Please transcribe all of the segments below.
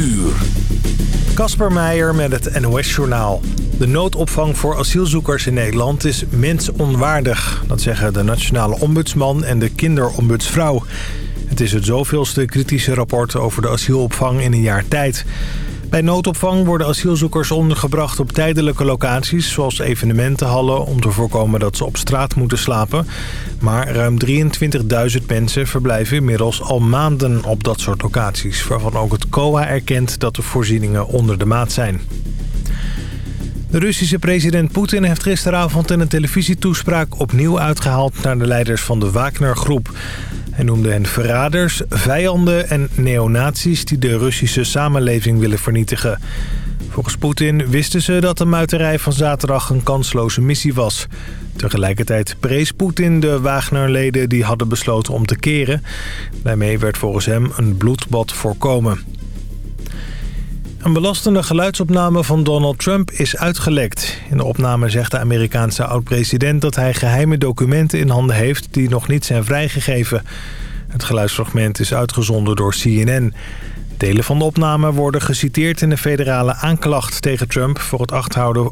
uur. Kasper Meijer met het NOS-journaal. De noodopvang voor asielzoekers in Nederland is mensonwaardig. Dat zeggen de nationale ombudsman en de kinderombudsvrouw. Het is het zoveelste kritische rapport over de asielopvang in een jaar tijd. Bij noodopvang worden asielzoekers ondergebracht op tijdelijke locaties... zoals evenementenhallen om te voorkomen dat ze op straat moeten slapen. Maar ruim 23.000 mensen verblijven inmiddels al maanden op dat soort locaties... waarvan ook het COA erkent dat de voorzieningen onder de maat zijn. De Russische president Poetin heeft gisteravond in een televisietoespraak opnieuw uitgehaald naar de leiders van de Wagner-groep. Hij noemde hen verraders, vijanden en neonazies die de Russische samenleving willen vernietigen. Volgens Poetin wisten ze dat de muiterij van zaterdag een kansloze missie was. Tegelijkertijd prees Poetin de Wagner-leden die hadden besloten om te keren. Daarmee werd volgens hem een bloedbad voorkomen. Een belastende geluidsopname van Donald Trump is uitgelekt. In de opname zegt de Amerikaanse oud-president dat hij geheime documenten in handen heeft die nog niet zijn vrijgegeven. Het geluidsfragment is uitgezonden door CNN. Delen van de opname worden geciteerd in de federale aanklacht tegen Trump... voor het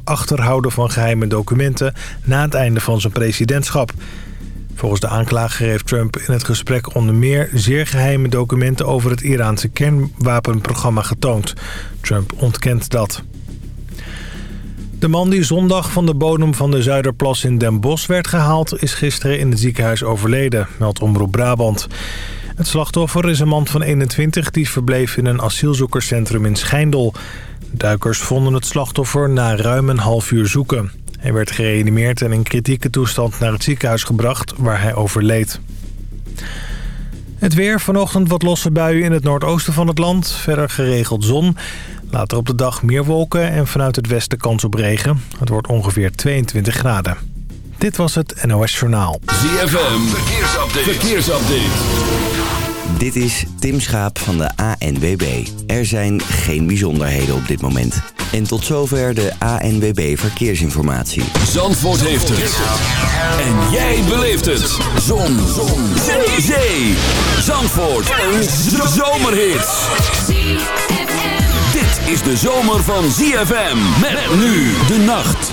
achterhouden van geheime documenten na het einde van zijn presidentschap. Volgens de aanklager heeft Trump in het gesprek onder meer zeer geheime documenten over het Iraanse kernwapenprogramma getoond. Trump ontkent dat. De man die zondag van de bodem van de Zuiderplas in Den Bosch werd gehaald... is gisteren in het ziekenhuis overleden, meldt Omroep Brabant. Het slachtoffer is een man van 21 die verbleef in een asielzoekerscentrum in Schijndel. Duikers vonden het slachtoffer na ruim een half uur zoeken. Hij werd gereanimeerd en in kritieke toestand naar het ziekenhuis gebracht waar hij overleed. Het weer, vanochtend wat losse buien in het noordoosten van het land. Verder geregeld zon. Later op de dag meer wolken en vanuit het westen kans op regen. Het wordt ongeveer 22 graden. Dit was het NOS Journaal. ZFM, verkeersupdate. verkeersupdate. Dit is Tim Schaap van de ANWB. Er zijn geen bijzonderheden op dit moment. En tot zover de ANWB Verkeersinformatie. Zandvoort heeft het. En jij beleeft het. Zon. Zon. Zee. Zee. Zandvoort. Een zomerhit. Dit is de zomer van ZFM. Met nu de nacht.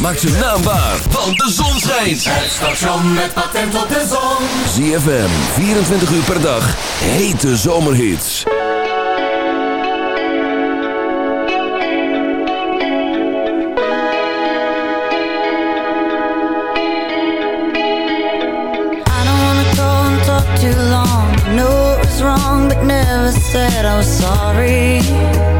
Maak ze naambaar, want de zon schijnt. Het station met patent op de zon. ZFM, 24 uur per dag. Hete zomerhits. Too long, I know it was wrong, but never said I was sorry.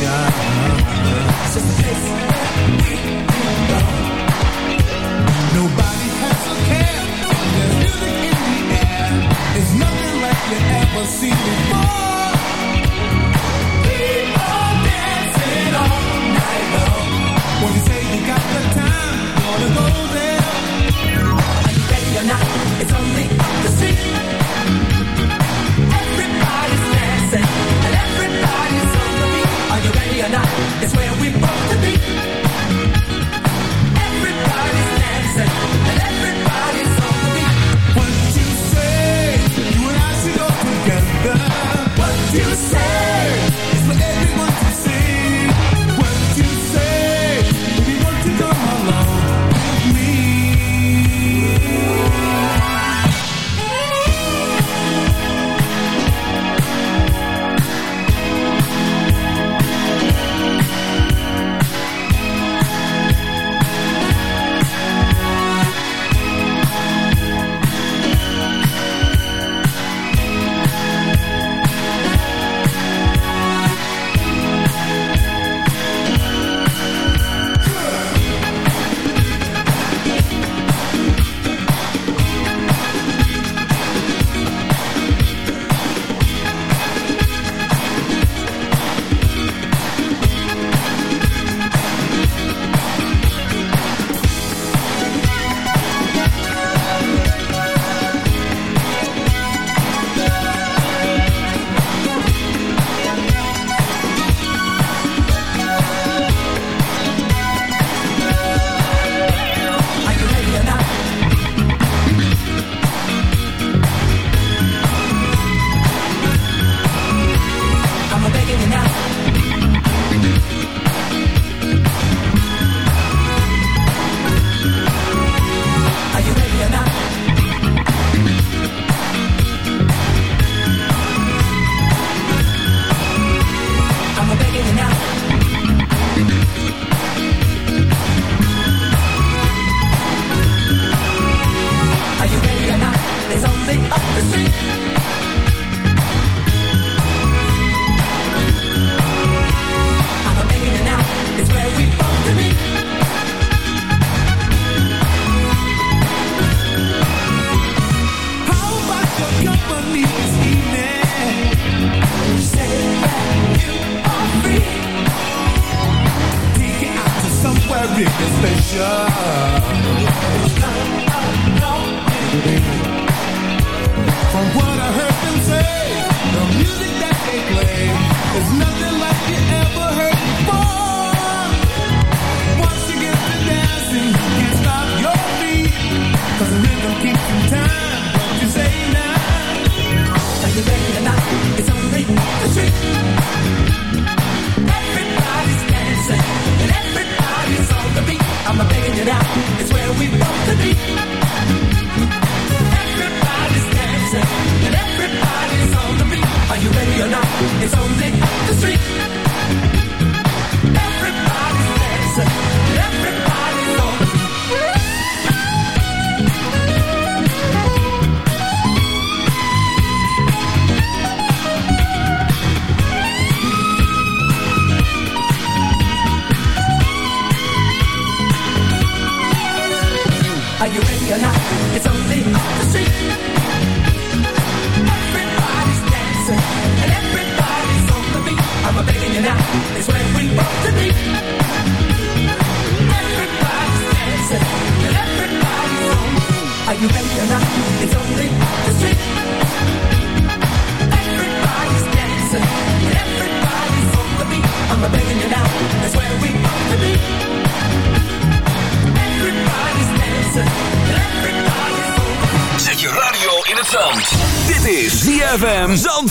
yeah.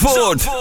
Zandvoort.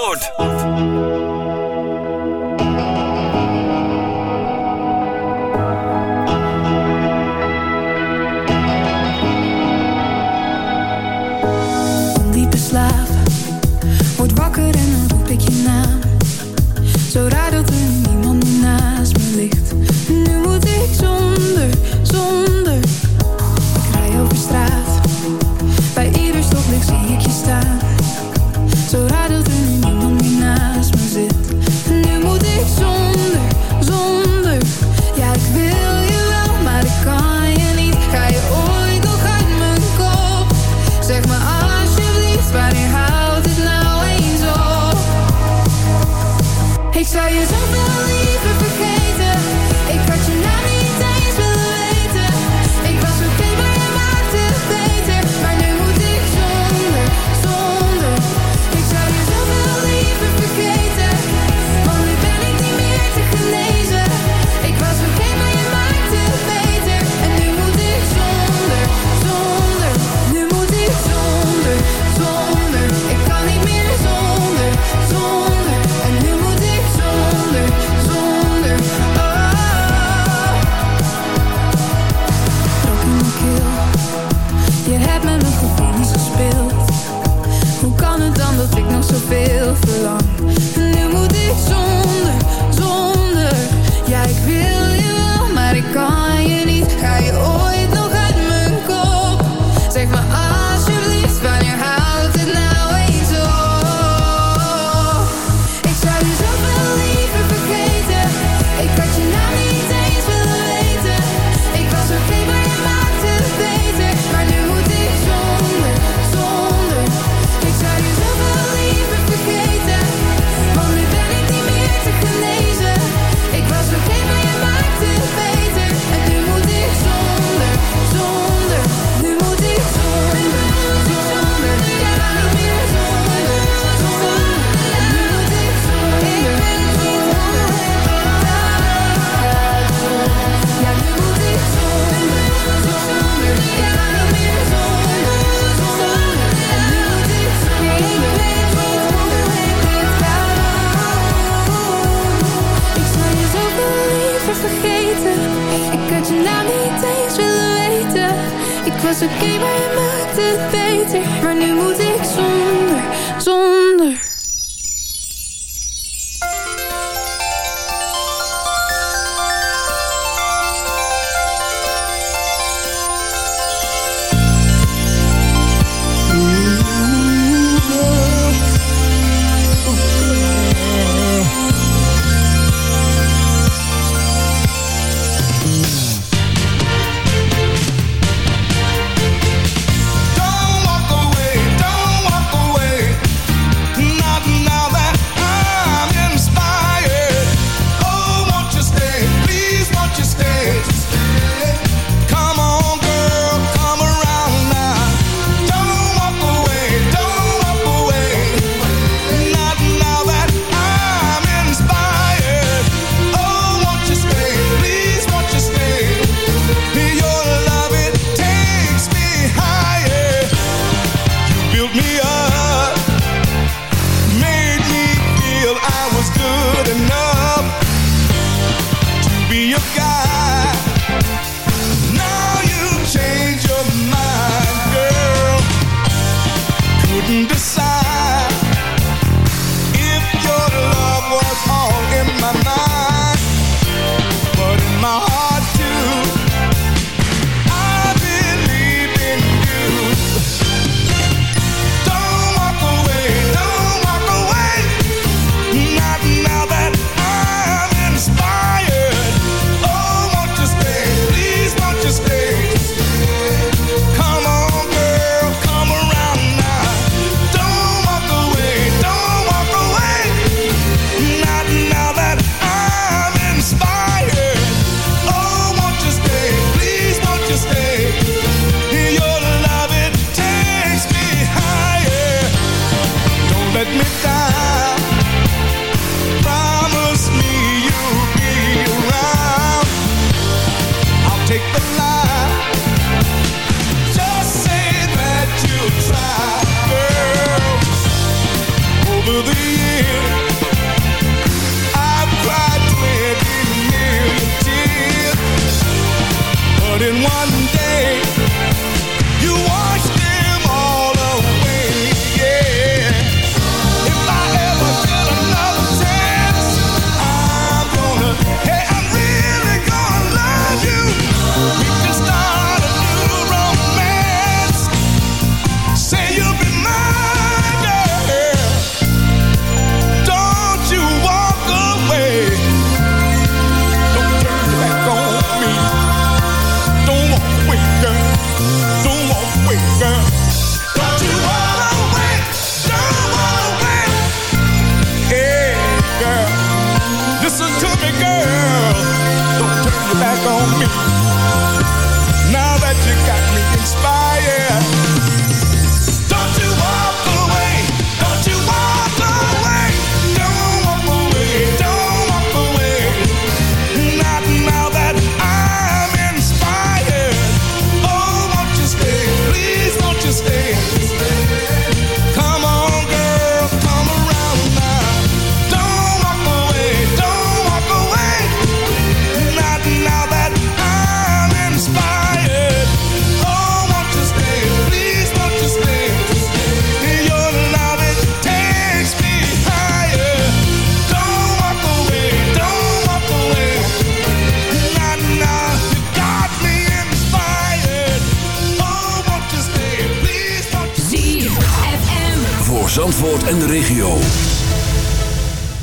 Zandvoort en de regio.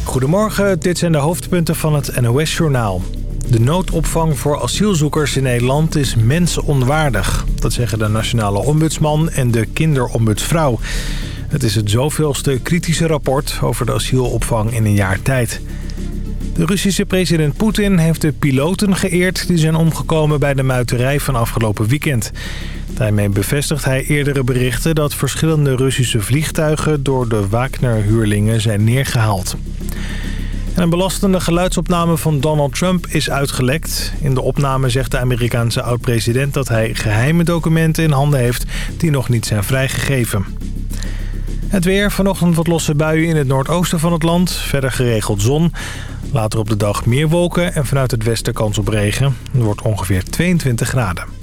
Goedemorgen, dit zijn de hoofdpunten van het NOS-journaal. De noodopvang voor asielzoekers in Nederland is mensonwaardig. Dat zeggen de Nationale Ombudsman en de Kinderombudsvrouw. Het is het zoveelste kritische rapport over de asielopvang in een jaar tijd. De Russische president Poetin heeft de piloten geëerd... die zijn omgekomen bij de muiterij van afgelopen weekend. Daarmee bevestigt hij eerdere berichten... dat verschillende Russische vliegtuigen door de Wagner-huurlingen zijn neergehaald. En een belastende geluidsopname van Donald Trump is uitgelekt. In de opname zegt de Amerikaanse oud-president dat hij geheime documenten in handen heeft... die nog niet zijn vrijgegeven. Het weer, vanochtend wat losse buien in het noordoosten van het land. Verder geregeld zon. Later op de dag meer wolken en vanuit het westen kans op regen. Het wordt ongeveer 22 graden.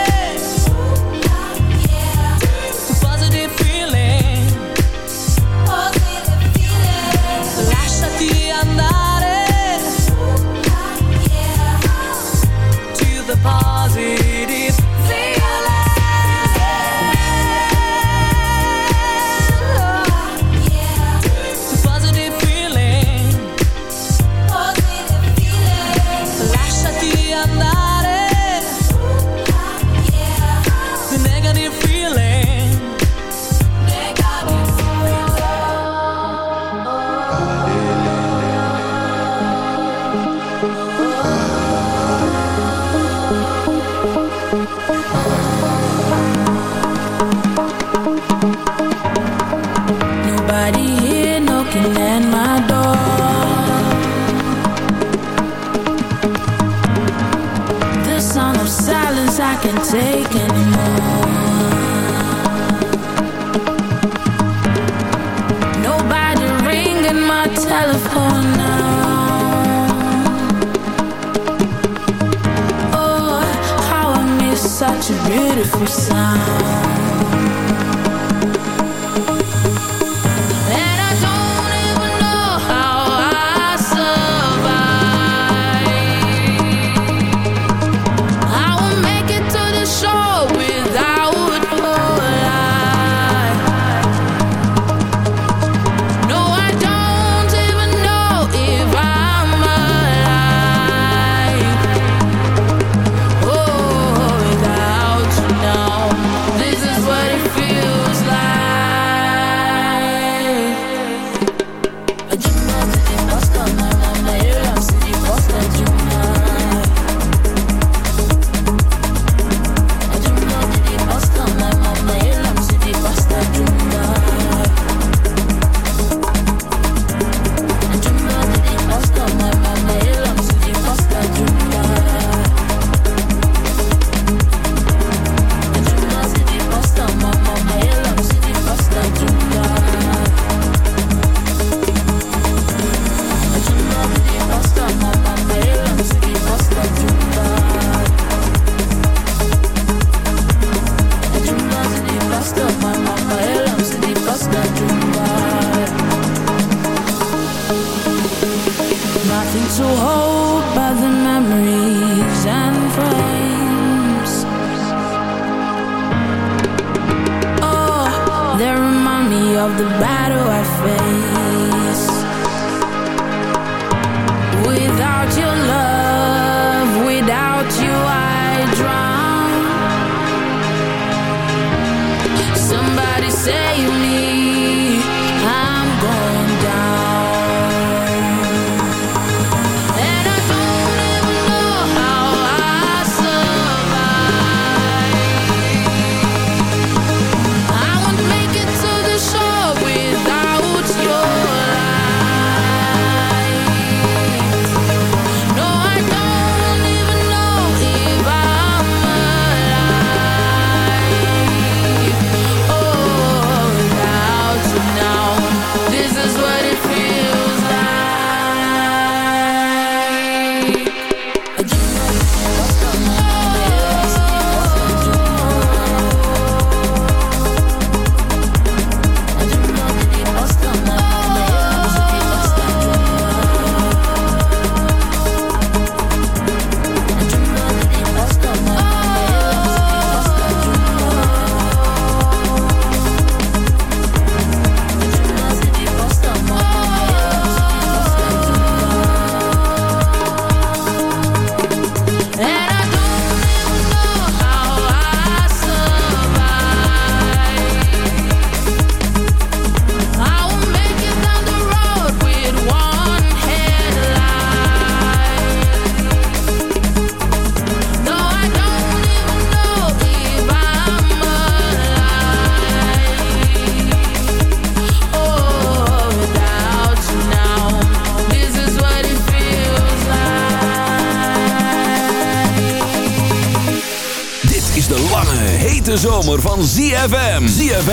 beautiful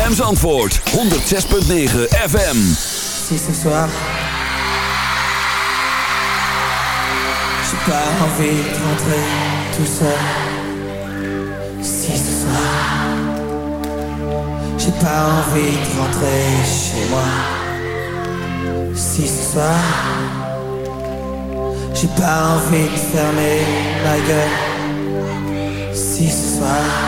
ZFM Zandvoort 106.9 FM Si ce soir J'ai pas envie de rentrer tout seul Si ce soir J'ai pas envie de rentrer chez moi Si ce soir J'ai pas envie de fermer la gueule Si ce soir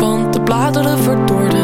want de bladeren verdorden.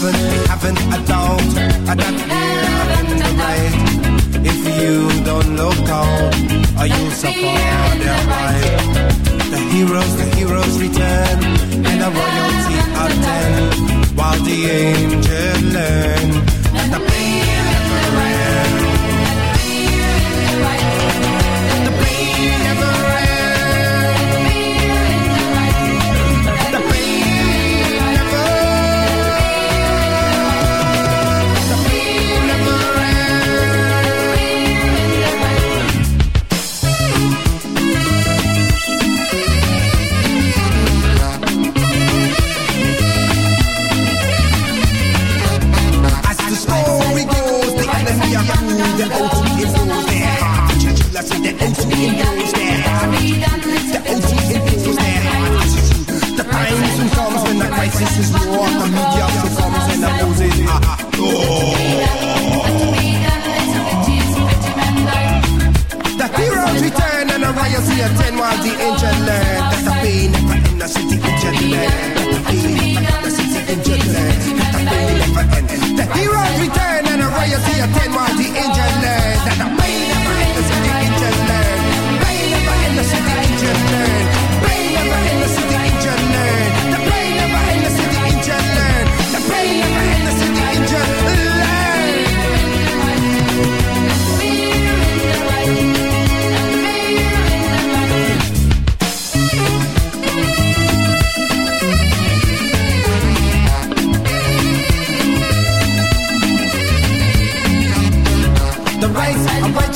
haven't, haven't a doubt that I don't feel the right. If you don't look out, are you suffer their right? The heroes, the heroes return, and the royalty attend, while the angel learn The OT and yours, that high. The OT and yours, that high. The pain soon comes when the crisis is war. The mediocre comes and the loses. Ah, ah. The heroes return and the riots attend while the angel learn that the pain never in the city in Jetland. That the pain never in the heroes return and the riots attend while the angel learn that the pain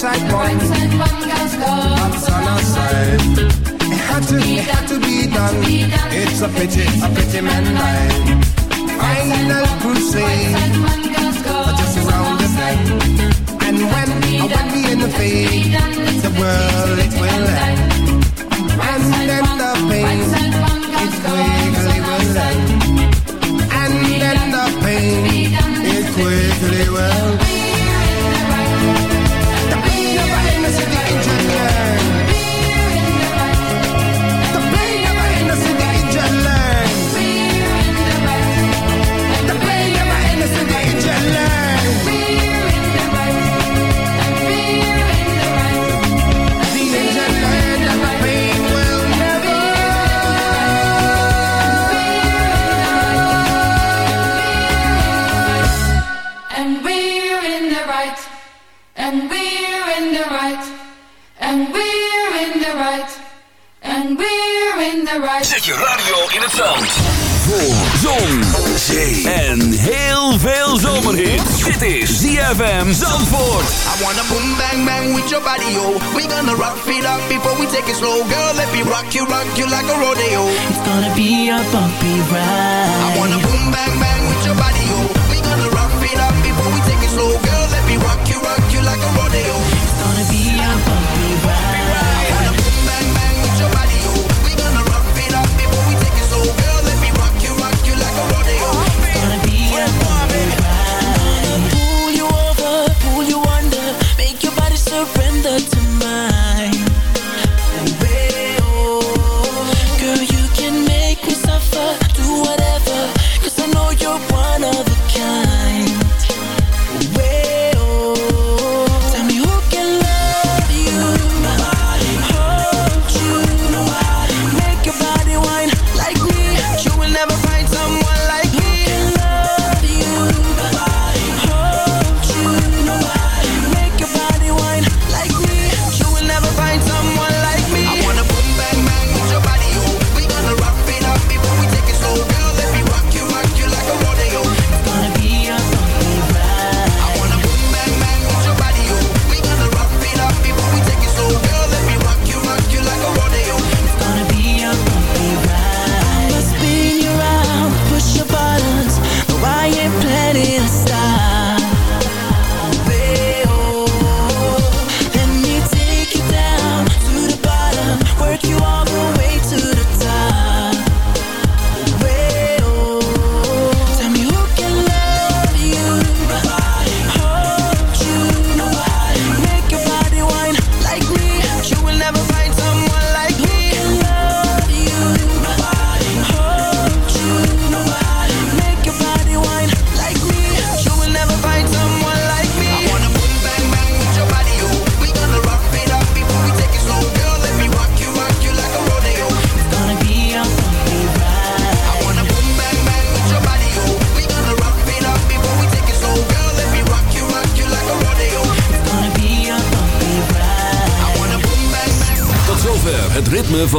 side one. Right side one on side. It had to, be it had to be done. It's a pity, a pity man line. Final crusade. Just around the side. And when, when we in the face.